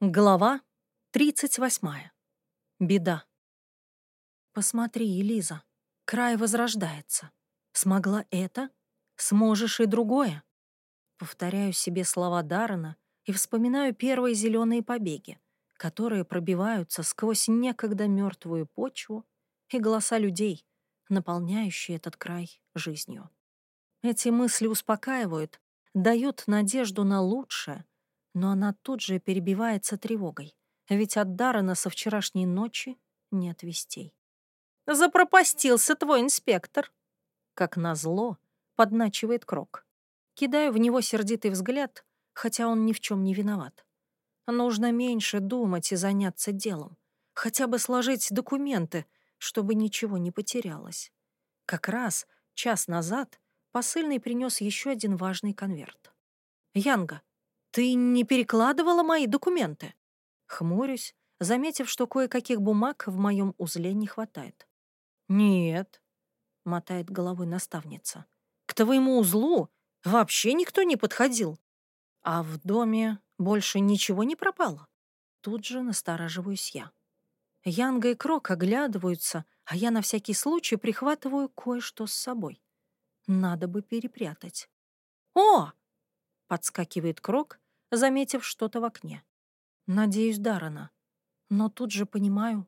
Глава 38. Беда. Посмотри, Элиза, край возрождается. Смогла это? Сможешь и другое. Повторяю себе слова Дарана и вспоминаю первые зеленые побеги, которые пробиваются сквозь некогда мертвую почву и голоса людей, наполняющие этот край жизнью. Эти мысли успокаивают, дают надежду на лучшее, но она тут же перебивается тревогой, ведь от Даррена со вчерашней ночи нет вестей. «Запропастился твой инспектор!» Как назло, подначивает Крок. Кидаю в него сердитый взгляд, хотя он ни в чем не виноват. Нужно меньше думать и заняться делом. Хотя бы сложить документы, чтобы ничего не потерялось. Как раз час назад посыльный принес еще один важный конверт. «Янга, «Ты не перекладывала мои документы?» Хмурюсь, заметив, что кое-каких бумаг в моем узле не хватает. «Нет», — мотает головой наставница. «К твоему узлу вообще никто не подходил. А в доме больше ничего не пропало?» Тут же настораживаюсь я. Янга и Крок оглядываются, а я на всякий случай прихватываю кое-что с собой. Надо бы перепрятать. «О, Подскакивает Крок, заметив что-то в окне. Надеюсь, Дарана. Но тут же понимаю,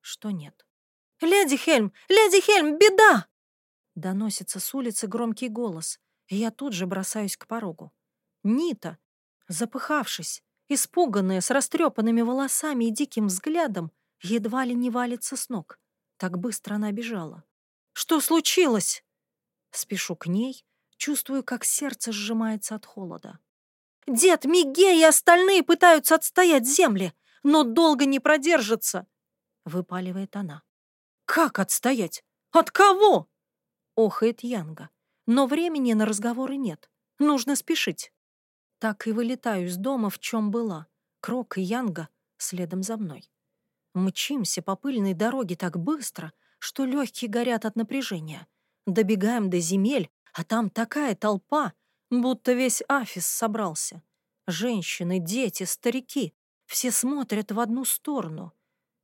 что нет. «Леди Хельм! Леди Хельм! Беда!» Доносится с улицы громкий голос, и я тут же бросаюсь к порогу. Нита, запыхавшись, испуганная, с растрепанными волосами и диким взглядом, едва ли не валится с ног. Так быстро она бежала. «Что случилось?» Спешу к ней, Чувствую, как сердце сжимается от холода. «Дед, Мигей и остальные пытаются отстоять земли, но долго не продержатся!» — выпаливает она. «Как отстоять? От кого?» — охает Янга. Но времени на разговоры нет. Нужно спешить. Так и вылетаю из дома, в чем была. Крок и Янга следом за мной. Мчимся по пыльной дороге так быстро, что легкие горят от напряжения. Добегаем до земель, а там такая толпа, будто весь Афис собрался. Женщины, дети, старики — все смотрят в одну сторону.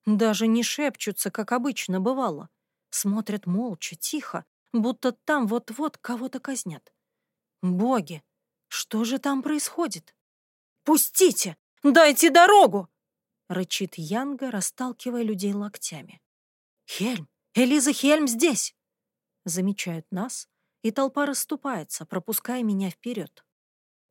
Даже не шепчутся, как обычно бывало. Смотрят молча, тихо, будто там вот-вот кого-то казнят. Боги, что же там происходит? «Пустите! Дайте дорогу!» — рычит Янга, расталкивая людей локтями. «Хельм! Элиза Хельм здесь!» Замечают нас, и толпа расступается, пропуская меня вперед.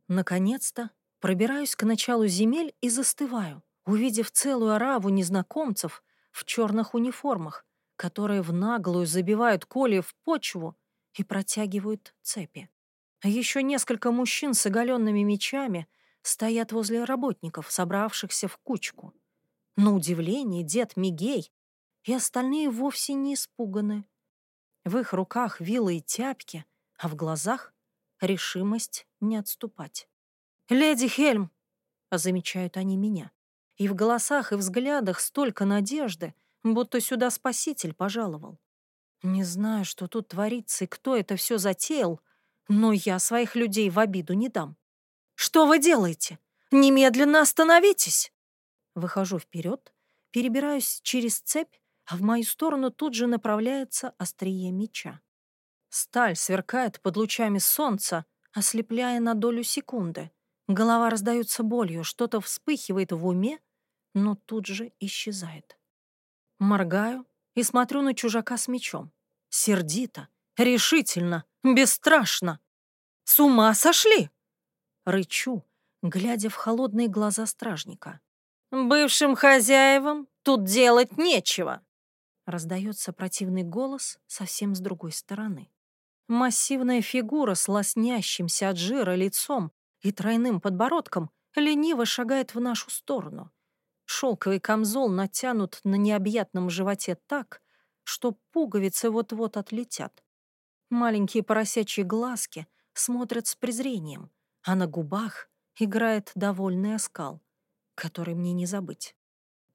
Наконец-то пробираюсь к началу земель и застываю, увидев целую ораву незнакомцев в черных униформах, которые в наглую забивают коли в почву и протягивают цепи. Еще несколько мужчин с оголенными мечами стоят возле работников, собравшихся в кучку. На удивление дед Мигей и остальные вовсе не испуганы. В их руках вилы и тяпки, а в глазах решимость не отступать. «Леди Хельм!» — замечают они меня. И в голосах и взглядах столько надежды, будто сюда спаситель пожаловал. Не знаю, что тут творится и кто это все затеял, но я своих людей в обиду не дам. «Что вы делаете? Немедленно остановитесь!» Выхожу вперед, перебираюсь через цепь а в мою сторону тут же направляется острие меча. Сталь сверкает под лучами солнца, ослепляя на долю секунды. Голова раздается болью, что-то вспыхивает в уме, но тут же исчезает. Моргаю и смотрю на чужака с мечом. Сердито, решительно, бесстрашно. «С ума сошли!» Рычу, глядя в холодные глаза стражника. «Бывшим хозяевам тут делать нечего!» Раздается противный голос совсем с другой стороны. Массивная фигура с лоснящимся от жира лицом и тройным подбородком лениво шагает в нашу сторону. Шелковый камзол натянут на необъятном животе так, что пуговицы вот-вот отлетят. Маленькие поросячьи глазки смотрят с презрением, а на губах играет довольный оскал, который мне не забыть.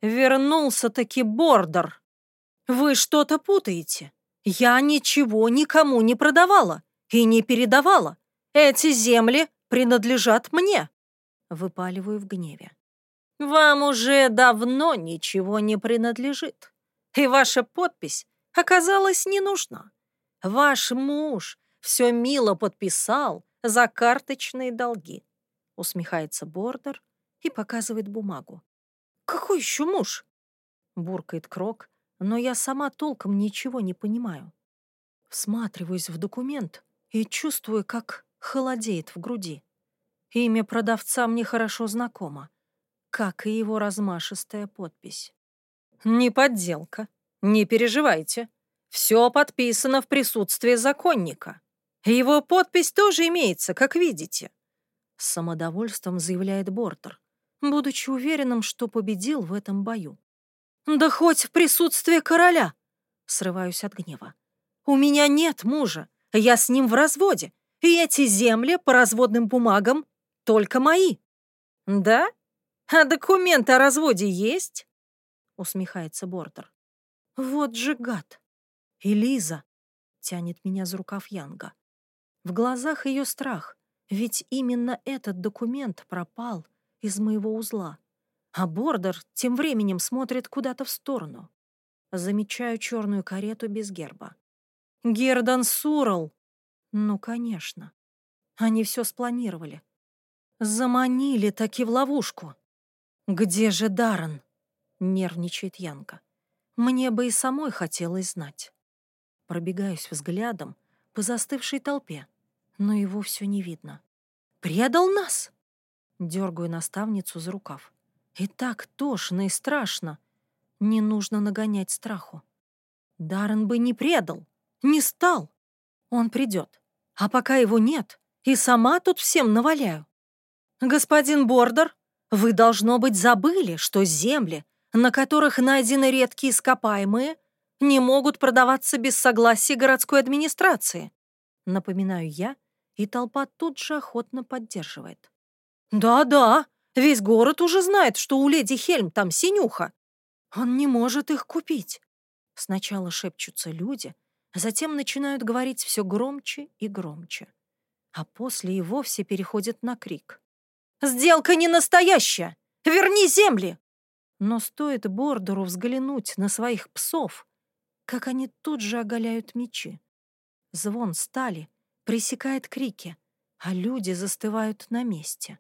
«Вернулся-таки Бордер!» «Вы что-то путаете. Я ничего никому не продавала и не передавала. Эти земли принадлежат мне!» Выпаливаю в гневе. Вам уже давно ничего не принадлежит, и ваша подпись оказалась не нужна. Ваш муж все мило подписал за карточные долги. Усмехается Бордер и показывает бумагу. «Какой еще муж?» Буркает Крок, но я сама толком ничего не понимаю. Всматриваюсь в документ и чувствую, как холодеет в груди. Имя продавца мне хорошо знакомо, как и его размашистая подпись. «Не подделка, не переживайте. Все подписано в присутствии законника. Его подпись тоже имеется, как видите», — с самодовольством заявляет Бортер, будучи уверенным, что победил в этом бою. «Да хоть в присутствии короля!» — срываюсь от гнева. У меня нет мужа, я с ним в разводе, и эти земли по разводным бумагам только мои. Да? А документы о разводе есть? Усмехается Бордер. Вот же гад. И Лиза тянет меня за рукав Янга. В глазах ее страх, ведь именно этот документ пропал из моего узла. А Бордер тем временем смотрит куда-то в сторону. Замечаю черную карету без герба. Гердан Сурал. Ну, конечно. Они все спланировали. Заманили таки в ловушку. Где же Даррен? Нервничает Янка. Мне бы и самой хотелось знать. Пробегаюсь взглядом по застывшей толпе, но его все не видно. «Предал нас!» Дергаю наставницу за рукав. И так тошно и страшно. Не нужно нагонять страху. Даррен бы не предал. Не стал. Он придет. А пока его нет, и сама тут всем наваляю. Господин Бордер, вы, должно быть, забыли, что земли, на которых найдены редкие ископаемые, не могут продаваться без согласия городской администрации. Напоминаю я, и толпа тут же охотно поддерживает. «Да-да, весь город уже знает, что у леди Хельм там синюха. Он не может их купить». Сначала шепчутся люди, Затем начинают говорить все громче и громче. А после и вовсе переходят на крик. «Сделка не настоящая! Верни земли!» Но стоит Бордеру взглянуть на своих псов, как они тут же оголяют мечи. Звон стали пресекает крики, а люди застывают на месте.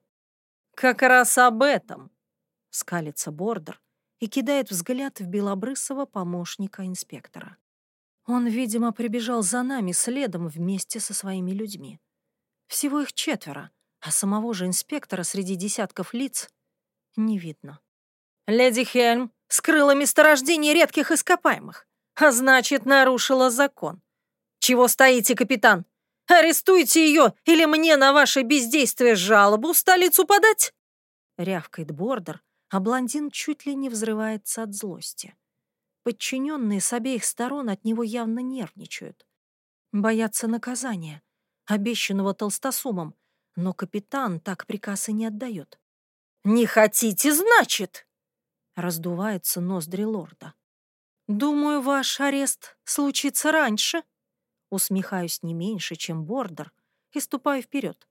«Как раз об этом!» — скалится Бордер и кидает взгляд в белобрысого помощника инспектора. Он, видимо, прибежал за нами следом вместе со своими людьми. Всего их четверо, а самого же инспектора среди десятков лиц не видно. «Леди Хельм скрыла месторождение редких ископаемых, а значит, нарушила закон. Чего стоите, капитан? Арестуйте ее, или мне на ваше бездействие жалобу в столицу подать?» Рявкает Бордер, а блондин чуть ли не взрывается от злости. Подчиненные с обеих сторон от него явно нервничают. Боятся наказания, обещанного толстосумом, но капитан так приказ и не отдает. «Не хотите, значит?» — раздувается ноздри лорда. «Думаю, ваш арест случится раньше», — усмехаюсь не меньше, чем Бордер, и ступаю вперед.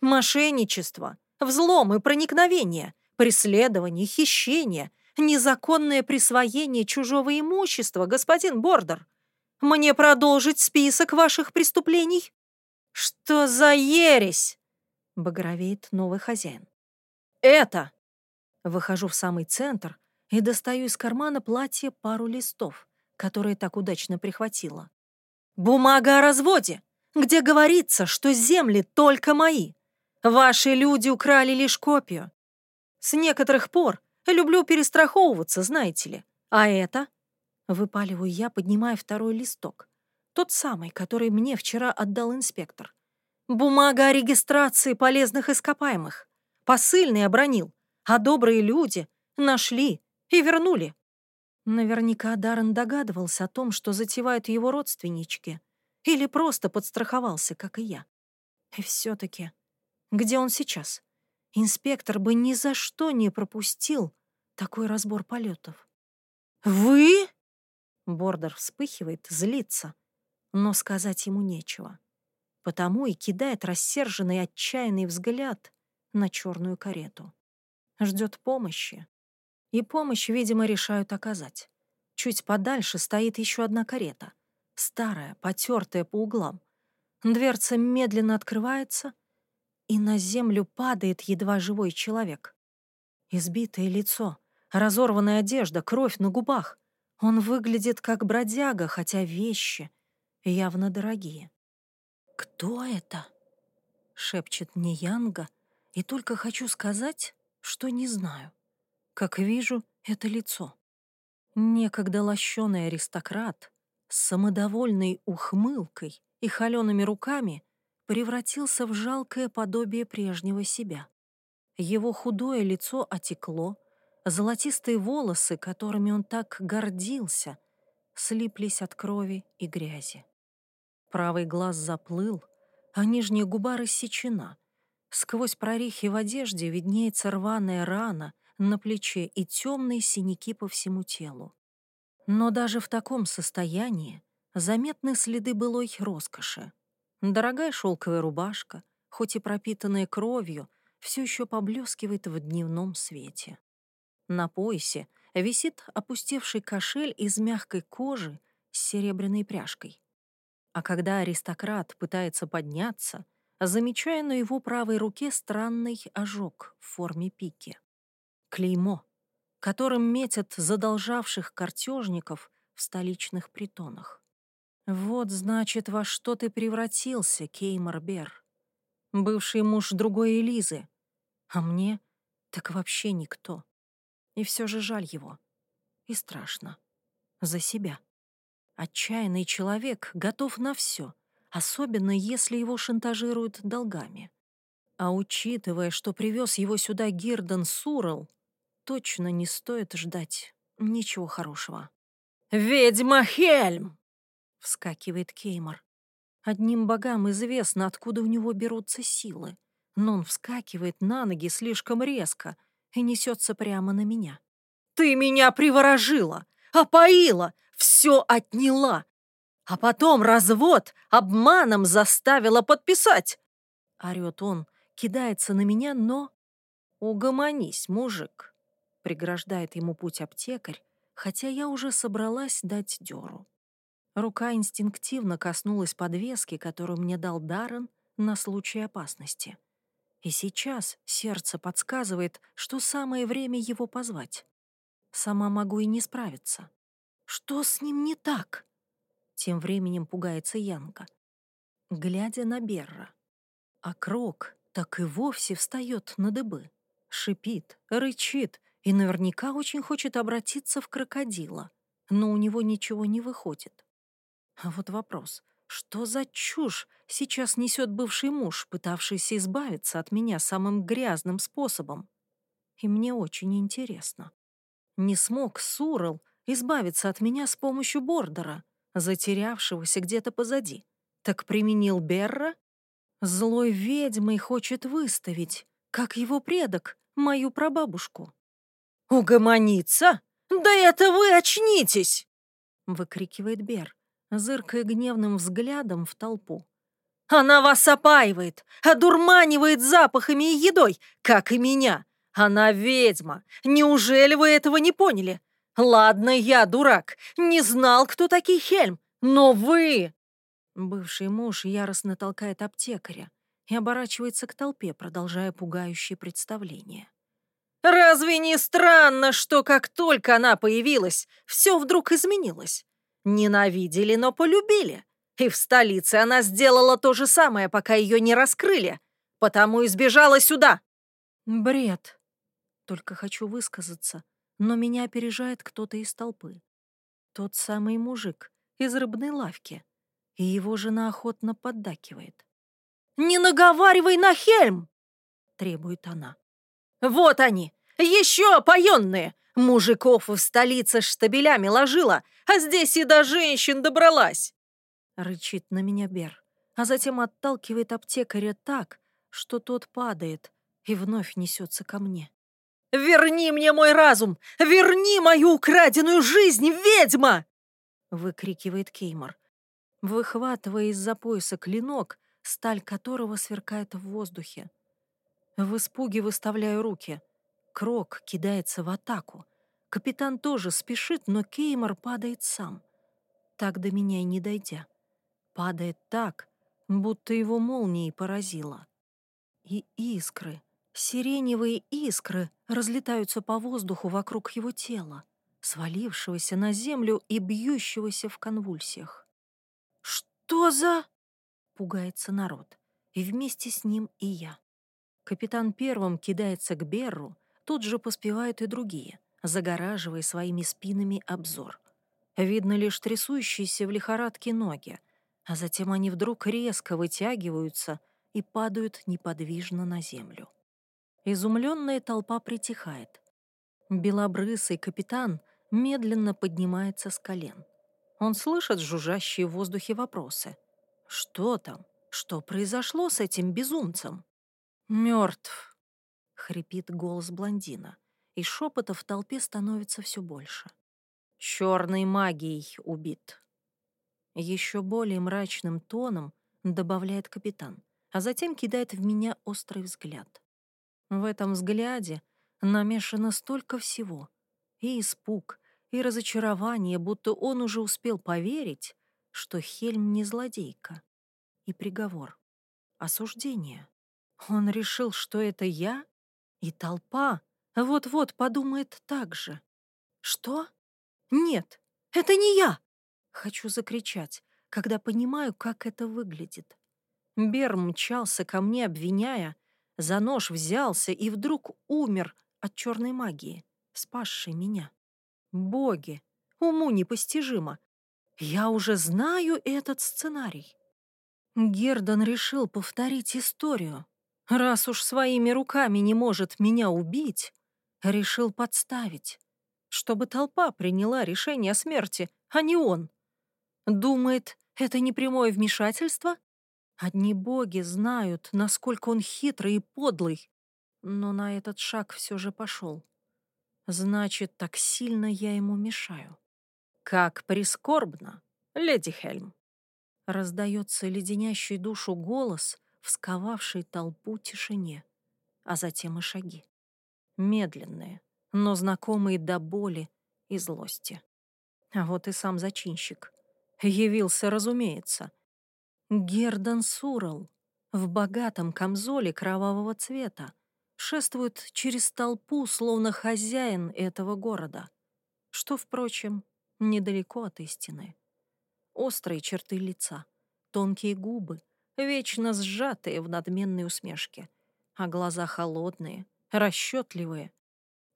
«Мошенничество, взлом и проникновение, преследование, хищение — незаконное присвоение чужого имущества, господин Бордер. Мне продолжить список ваших преступлений? Что за ересь? Багровеет новый хозяин. Это! Выхожу в самый центр и достаю из кармана платья пару листов, которые так удачно прихватила. Бумага о разводе, где говорится, что земли только мои. Ваши люди украли лишь копию. С некоторых пор Люблю перестраховываться, знаете ли. А это? Выпаливаю я, поднимая второй листок. Тот самый, который мне вчера отдал инспектор. Бумага о регистрации полезных ископаемых. Посыльный обронил, а добрые люди нашли и вернули. Наверняка Даррен догадывался о том, что затевают его родственнички, или просто подстраховался, как и я. И все-таки, где он сейчас? Инспектор бы ни за что не пропустил такой разбор полетов. «Вы?» Бордер вспыхивает, злится, но сказать ему нечего. Потому и кидает рассерженный отчаянный взгляд на черную карету. Ждет помощи. И помощь, видимо, решают оказать. Чуть подальше стоит еще одна карета. Старая, потертая по углам. Дверца медленно открывается, и на землю падает едва живой человек. Избитое лицо, разорванная одежда, кровь на губах. Он выглядит как бродяга, хотя вещи явно дорогие. «Кто это?» — шепчет мне Янга, и только хочу сказать, что не знаю. Как вижу, это лицо. Некогда лощеный аристократ с самодовольной ухмылкой и холеными руками превратился в жалкое подобие прежнего себя. Его худое лицо отекло, золотистые волосы, которыми он так гордился, слиплись от крови и грязи. Правый глаз заплыл, а нижняя губа рассечена. Сквозь прорехи в одежде виднеется рваная рана на плече и темные синяки по всему телу. Но даже в таком состоянии заметны следы былой роскоши. Дорогая шелковая рубашка, хоть и пропитанная кровью, все еще поблескивает в дневном свете. На поясе висит опустевший кошель из мягкой кожи с серебряной пряжкой. А когда аристократ пытается подняться, замечая на его правой руке странный ожог в форме пики. Клеймо, которым метят задолжавших картежников в столичных притонах. Вот, значит, во что ты превратился, Кеймар Бер. Бывший муж другой Элизы. А мне так вообще никто. И все же жаль его. И страшно. За себя. Отчаянный человек готов на все, особенно если его шантажируют долгами. А учитывая, что привез его сюда Гирден Сурал, точно не стоит ждать ничего хорошего. «Ведьма Хельм!» вскакивает Кеймор. Одним богам известно, откуда у него берутся силы, но он вскакивает на ноги слишком резко и несется прямо на меня. «Ты меня приворожила, опоила, все отняла, а потом развод обманом заставила подписать!» Орет он, кидается на меня, но... «Угомонись, мужик!» Преграждает ему путь аптекарь, хотя я уже собралась дать дёру. Рука инстинктивно коснулась подвески, которую мне дал Даррен на случай опасности. И сейчас сердце подсказывает, что самое время его позвать. Сама могу и не справиться. Что с ним не так? Тем временем пугается Янка, глядя на Берра. А Крок так и вовсе встает на дыбы, шипит, рычит и наверняка очень хочет обратиться в крокодила, но у него ничего не выходит. А вот вопрос, что за чушь сейчас несет бывший муж, пытавшийся избавиться от меня самым грязным способом? И мне очень интересно. Не смог Сурал избавиться от меня с помощью Бордера, затерявшегося где-то позади. Так применил Берра? Злой ведьмой хочет выставить, как его предок, мою прабабушку. «Угомониться? Да это вы очнитесь!» — выкрикивает Бер зыркая гневным взглядом в толпу. «Она вас опаивает, одурманивает запахами и едой, как и меня. Она ведьма. Неужели вы этого не поняли? Ладно, я дурак, не знал, кто такие Хельм, но вы...» Бывший муж яростно толкает аптекаря и оборачивается к толпе, продолжая пугающее представление. «Разве не странно, что как только она появилась, все вдруг изменилось? Ненавидели, но полюбили. И в столице она сделала то же самое, пока ее не раскрыли. Потому избежала сюда. Бред. Только хочу высказаться, но меня опережает кто-то из толпы. Тот самый мужик из рыбной лавки. И его жена охотно поддакивает. «Не наговаривай на Хельм!» — требует она. «Вот они, еще опоенные! Мужиков в столице штабелями ложила, а здесь и до женщин добралась!» Рычит на меня Бер, а затем отталкивает аптекаря так, что тот падает и вновь несется ко мне. «Верни мне мой разум! Верни мою украденную жизнь, ведьма!» выкрикивает Кеймор, выхватывая из-за пояса клинок, сталь которого сверкает в воздухе. В испуге выставляю руки — Крок кидается в атаку. Капитан тоже спешит, но Кеймор падает сам. Так до меня и не дойдя. Падает так, будто его молнией поразило. И искры, сиреневые искры разлетаются по воздуху вокруг его тела, свалившегося на землю и бьющегося в конвульсиях. «Что за...» — пугается народ, и вместе с ним и я. Капитан первым кидается к Берру, тут же поспевают и другие, загораживая своими спинами обзор. Видно лишь трясущиеся в лихорадке ноги, а затем они вдруг резко вытягиваются и падают неподвижно на землю. Изумленная толпа притихает. Белобрысый капитан медленно поднимается с колен. Он слышит жужжащие в воздухе вопросы. Что там? Что произошло с этим безумцем? Мертв, хрипит голос блондина, и шепота в толпе становится все больше. Черной магией убит. Еще более мрачным тоном добавляет капитан, а затем кидает в меня острый взгляд. В этом взгляде намешано столько всего. И испуг, и разочарование, будто он уже успел поверить, что Хельм не злодейка. И приговор. Осуждение. Он решил, что это я? И толпа вот-вот подумает так же. Что? Нет, это не я! Хочу закричать, когда понимаю, как это выглядит. Бер мчался ко мне, обвиняя, за нож взялся и вдруг умер от черной магии, спасшей меня. Боги, уму непостижимо. Я уже знаю этот сценарий. Гердон решил повторить историю. Раз уж своими руками не может меня убить, решил подставить, чтобы толпа приняла решение о смерти, а не он. Думает, это не прямое вмешательство? Одни боги знают, насколько он хитрый и подлый, но на этот шаг все же пошел. Значит, так сильно я ему мешаю. Как прискорбно, леди Хельм. Раздается леденящий душу голос, всковавший толпу тишине, а затем и шаги. Медленные, но знакомые до боли и злости. А вот и сам зачинщик. Явился, разумеется. Гердан Сурал в богатом камзоле кровавого цвета шествует через толпу, словно хозяин этого города, что, впрочем, недалеко от истины. Острые черты лица, тонкие губы, вечно сжатые в надменной усмешке, а глаза холодные, расчетливые,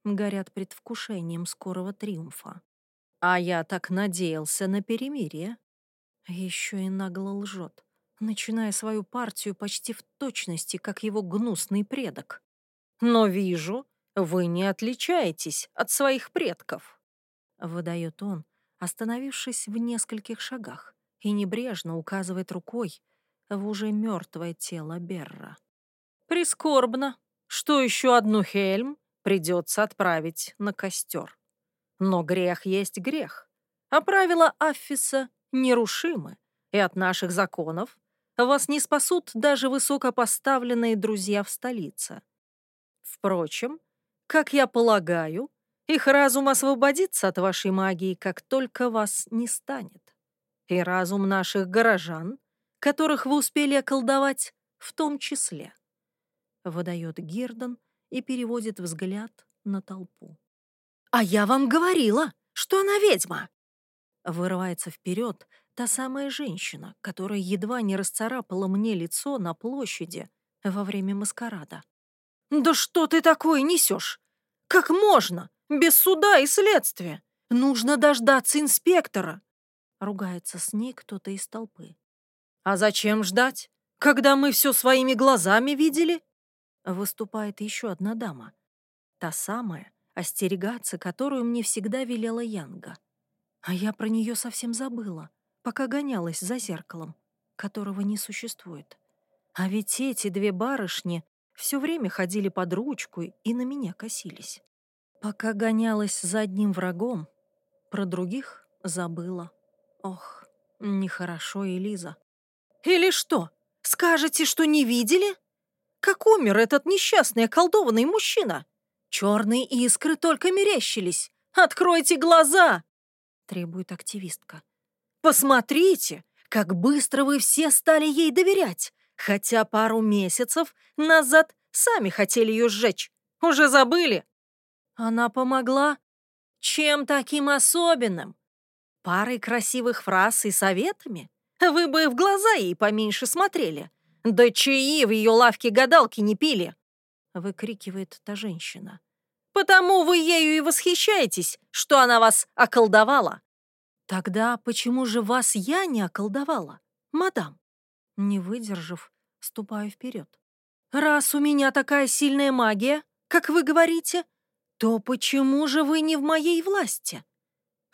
горят предвкушением скорого триумфа. А я так надеялся на перемирие. Еще и нагло лжет, начиная свою партию почти в точности, как его гнусный предок. Но вижу, вы не отличаетесь от своих предков, выдает он, остановившись в нескольких шагах и небрежно указывает рукой в уже мертвое тело Берра. Прискорбно, что еще одну Хельм придется отправить на костер. Но грех есть грех, а правила Аффиса нерушимы, и от наших законов вас не спасут даже высокопоставленные друзья в столице. Впрочем, как я полагаю, их разум освободится от вашей магии, как только вас не станет. И разум наших горожан, которых вы успели околдовать, в том числе. Выдает Гирдон и переводит взгляд на толпу. «А я вам говорила, что она ведьма!» Вырывается вперед та самая женщина, которая едва не расцарапала мне лицо на площади во время маскарада. «Да что ты такое несешь? Как можно? Без суда и следствия? Нужно дождаться инспектора!» Ругается с ней кто-то из толпы. «А зачем ждать, когда мы все своими глазами видели?» Выступает еще одна дама. Та самая, остерегаться которую мне всегда велела Янга. А я про нее совсем забыла, пока гонялась за зеркалом, которого не существует. А ведь эти две барышни все время ходили под ручку и на меня косились. Пока гонялась за одним врагом, про других забыла. Ох, нехорошо, Элиза. «Или что, скажете, что не видели? Как умер этот несчастный околдованный мужчина?» Черные искры только мерещились. Откройте глаза!» — требует активистка. «Посмотрите, как быстро вы все стали ей доверять, хотя пару месяцев назад сами хотели ее сжечь. Уже забыли?» Она помогла. Чем таким особенным? Парой красивых фраз и советами? Вы бы в глаза ей поменьше смотрели. Да чаи в ее лавке гадалки не пили!» — выкрикивает та женщина. «Потому вы ею и восхищаетесь, что она вас околдовала!» «Тогда почему же вас я не околдовала, мадам?» Не выдержав, ступаю вперед. «Раз у меня такая сильная магия, как вы говорите, то почему же вы не в моей власти?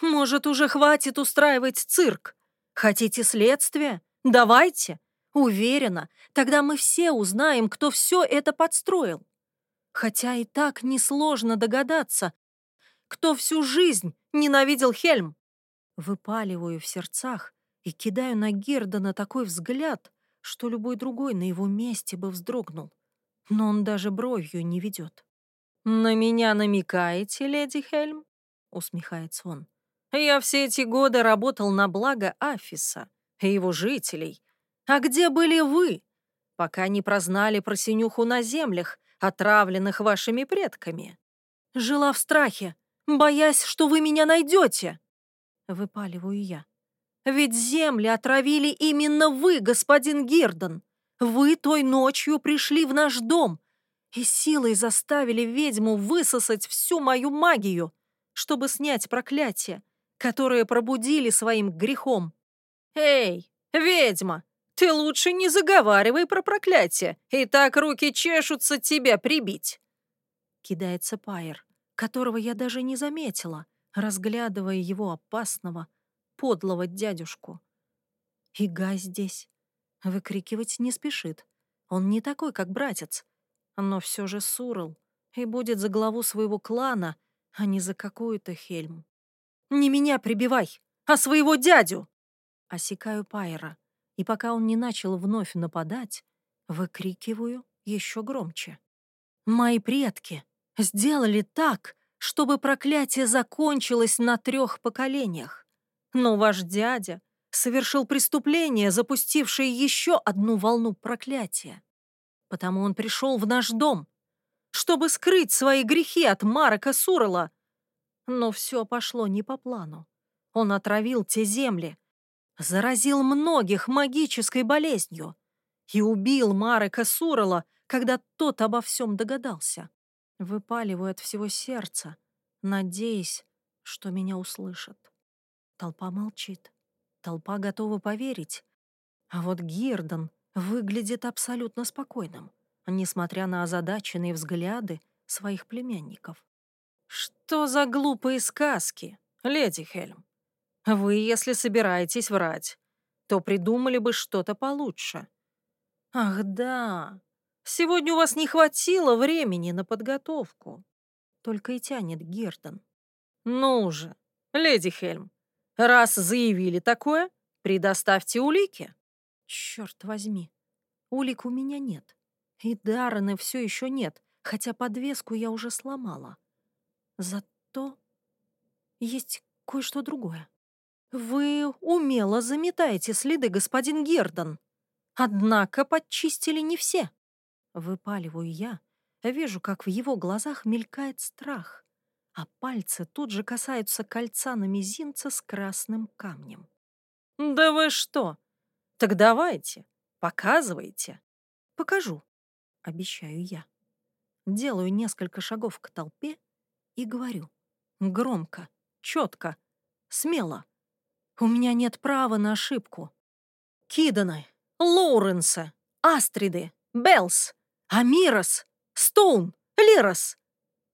Может, уже хватит устраивать цирк? Хотите следствие? Давайте. Уверена, тогда мы все узнаем, кто все это подстроил. Хотя и так несложно догадаться, кто всю жизнь ненавидел Хельм. Выпаливаю в сердцах и кидаю на Гердона такой взгляд, что любой другой на его месте бы вздрогнул. Но он даже бровью не ведет. «На меня намекаете, леди Хельм?» — усмехается он. «Я все эти годы работал на благо Афиса и его жителей, а где были вы, пока не прознали про синюху на землях, отравленных вашими предками? Жила в страхе, боясь, что вы меня найдете. Выпаливаю я. Ведь земли отравили именно вы, господин Гирдон. Вы той ночью пришли в наш дом и силой заставили ведьму высосать всю мою магию, чтобы снять проклятие, которое пробудили своим грехом. «Эй, ведьма, ты лучше не заговаривай про проклятие, и так руки чешутся тебя прибить. Кидается Пайер, которого я даже не заметила, разглядывая его опасного, подлого дядюшку. И Гай здесь. Выкрикивать не спешит. Он не такой, как братец, но все же Сурл и будет за главу своего клана, а не за какую-то Хельм. «Не меня прибивай, а своего дядю!» Осекаю Пайера и пока он не начал вновь нападать, выкрикиваю еще громче. «Мои предки сделали так, чтобы проклятие закончилось на трех поколениях. Но ваш дядя совершил преступление, запустившее еще одну волну проклятия. Потому он пришел в наш дом, чтобы скрыть свои грехи от Марака Сурала. Но все пошло не по плану. Он отравил те земли, заразил многих магической болезнью и убил Марека Сурала, когда тот обо всем догадался. Выпаливаю от всего сердца, надеясь, что меня услышат. Толпа молчит. Толпа готова поверить. А вот Гирдон выглядит абсолютно спокойным, несмотря на озадаченные взгляды своих племянников. «Что за глупые сказки, леди Хельм? Вы, если собираетесь врать, то придумали бы что-то получше. Ах да, сегодня у вас не хватило времени на подготовку. Только и тянет Гердон. Ну же, леди Хельм, раз заявили такое, предоставьте улики. Черт возьми, улик у меня нет. И Даррены все еще нет, хотя подвеску я уже сломала. Зато есть кое-что другое. «Вы умело заметаете следы, господин Гердон. Однако подчистили не все». Выпаливаю я, вижу, как в его глазах мелькает страх, а пальцы тут же касаются кольца на мизинце с красным камнем. «Да вы что? Так давайте, показывайте». «Покажу», — обещаю я. Делаю несколько шагов к толпе и говорю. Громко, четко, смело. У меня нет права на ошибку. Киданы, Лоуренса, Астриды, Белс, Амирос, Стоун, Лирос.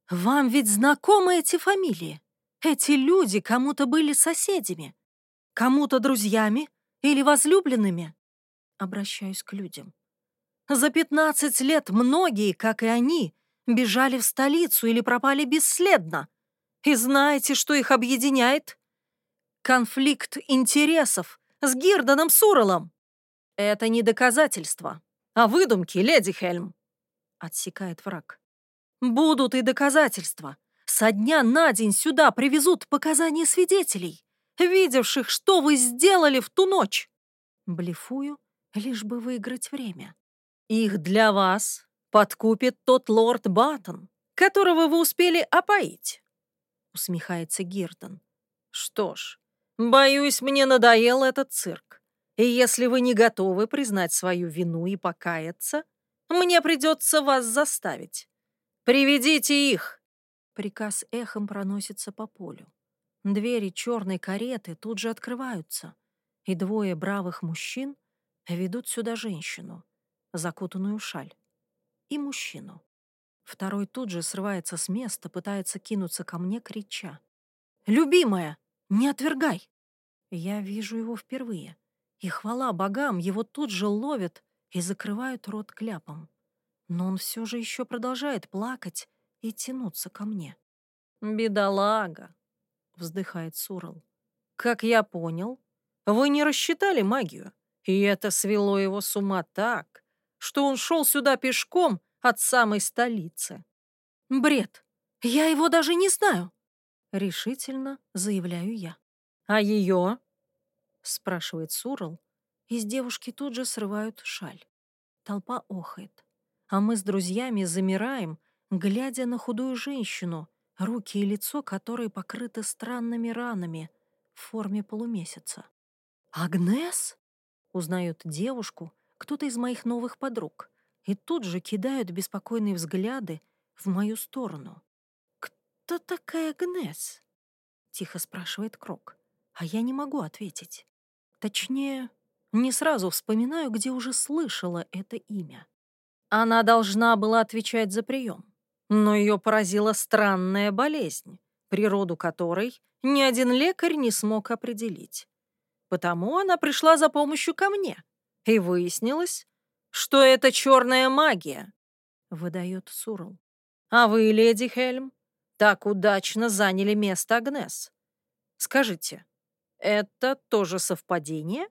Вам ведь знакомы эти фамилии? Эти люди кому-то были соседями, кому-то друзьями или возлюбленными? Обращаюсь к людям. За пятнадцать лет многие, как и они, бежали в столицу или пропали бесследно. И знаете, что их объединяет? Конфликт интересов с Гирдоном Суралом. Это не доказательство, а выдумки, леди Хельм. Отсекает враг. Будут и доказательства. Со дня на день сюда привезут показания свидетелей, видевших, что вы сделали в ту ночь. Блефую, лишь бы выиграть время. Их для вас подкупит тот лорд Баттон, которого вы успели опоить. Усмехается Гиртон. Что ж, боюсь, мне надоел этот цирк. И если вы не готовы признать свою вину и покаяться, мне придется вас заставить. Приведите их!» Приказ эхом проносится по полю. Двери черной кареты тут же открываются, и двое бравых мужчин ведут сюда женщину, закутанную шаль, и мужчину. Второй тут же срывается с места, пытается кинуться ко мне, крича. «Любимая, не отвергай!» Я вижу его впервые, и хвала богам, его тут же ловят и закрывают рот кляпом. Но он все же еще продолжает плакать и тянуться ко мне. «Бедолага!» — вздыхает Сурал. «Как я понял, вы не рассчитали магию, и это свело его с ума так, что он шел сюда пешком от самой столицы». «Бред! Я его даже не знаю!» — решительно заявляю я. «А ее?» — спрашивает Сурал, и с девушки тут же срывают шаль. Толпа охает, а мы с друзьями замираем, глядя на худую женщину, руки и лицо которой покрыты странными ранами в форме полумесяца. «Агнес?» — узнают девушку, кто-то из моих новых подруг, и тут же кидают беспокойные взгляды в мою сторону. «Кто такая Агнес?» — тихо спрашивает Крок, а я не могу ответить. Точнее, не сразу вспоминаю, где уже слышала это имя. Она должна была отвечать за прием, но ее поразила странная болезнь, природу которой ни один лекарь не смог определить. Потому она пришла за помощью ко мне, и выяснилось, что это черная магия, — выдает Сурл. А вы, леди Хельм, так удачно заняли место Агнес. Скажите, это тоже совпадение?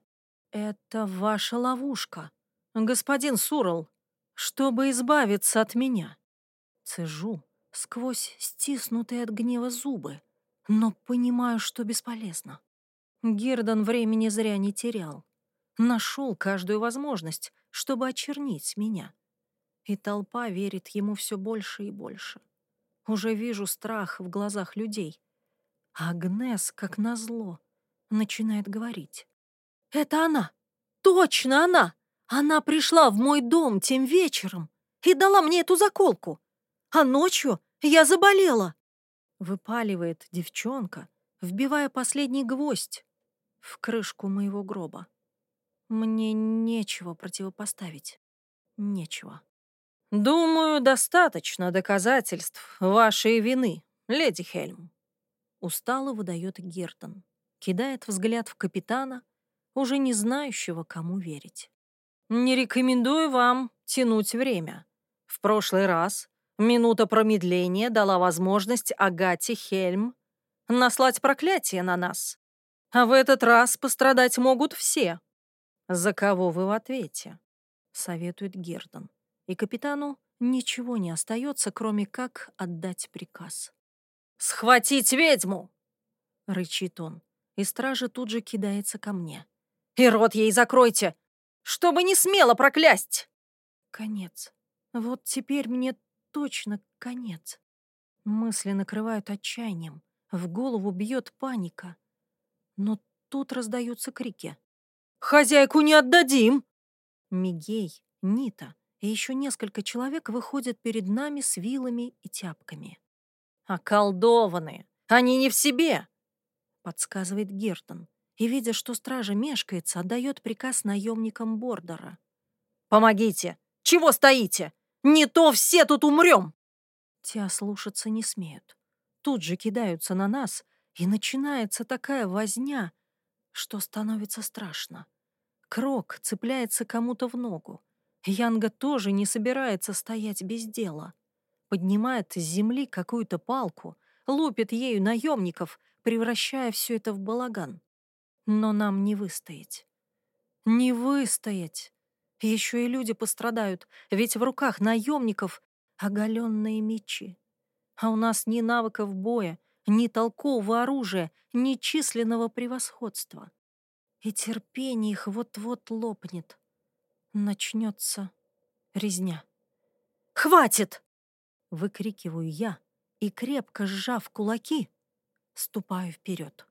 Это ваша ловушка, господин Сурл, чтобы избавиться от меня. Цежу сквозь стиснутые от гнева зубы, но понимаю, что бесполезно. Гердон времени зря не терял. Нашел каждую возможность, чтобы очернить меня. И толпа верит ему все больше и больше. Уже вижу страх в глазах людей. А Агнес, как назло, начинает говорить. «Это она! Точно она! Она пришла в мой дом тем вечером и дала мне эту заколку, а ночью я заболела!» Выпаливает девчонка, вбивая последний гвоздь в крышку моего гроба. Мне нечего противопоставить. Нечего. «Думаю, достаточно доказательств вашей вины, леди Хельм», — устало выдает Гертон кидает взгляд в капитана, уже не знающего, кому верить. «Не рекомендую вам тянуть время. В прошлый раз минута промедления дала возможность Агате Хельм наслать проклятие на нас. А в этот раз пострадать могут все. За кого вы в ответе?» — советует Гердон. И капитану ничего не остается, кроме как отдать приказ. «Схватить ведьму!» — рычит он и стража тут же кидается ко мне. «И рот ей закройте, чтобы не смело проклясть!» Конец. Вот теперь мне точно конец. Мысли накрывают отчаянием, в голову бьет паника. Но тут раздаются крики. «Хозяйку не отдадим!» Мигей, Нита и еще несколько человек выходят перед нами с вилами и тяпками. «Околдованные! Они не в себе! — подсказывает Гертон, и, видя, что стража мешкается, отдает приказ наемникам Бордера. «Помогите! Чего стоите? Не то все тут умрем!» Те слушаться не смеют. Тут же кидаются на нас, и начинается такая возня, что становится страшно. Крок цепляется кому-то в ногу. Янга тоже не собирается стоять без дела. Поднимает с земли какую-то палку, лупит ею наемников превращая все это в балаган. Но нам не выстоять. Не выстоять. Еще и люди пострадают, ведь в руках наемников Оголенные мечи. А у нас ни навыков боя, ни толкового оружия, ни численного превосходства. И терпение их вот-вот лопнет. Начнется резня. «Хватит!» — выкрикиваю я и, крепко сжав кулаки, ступаю вперед.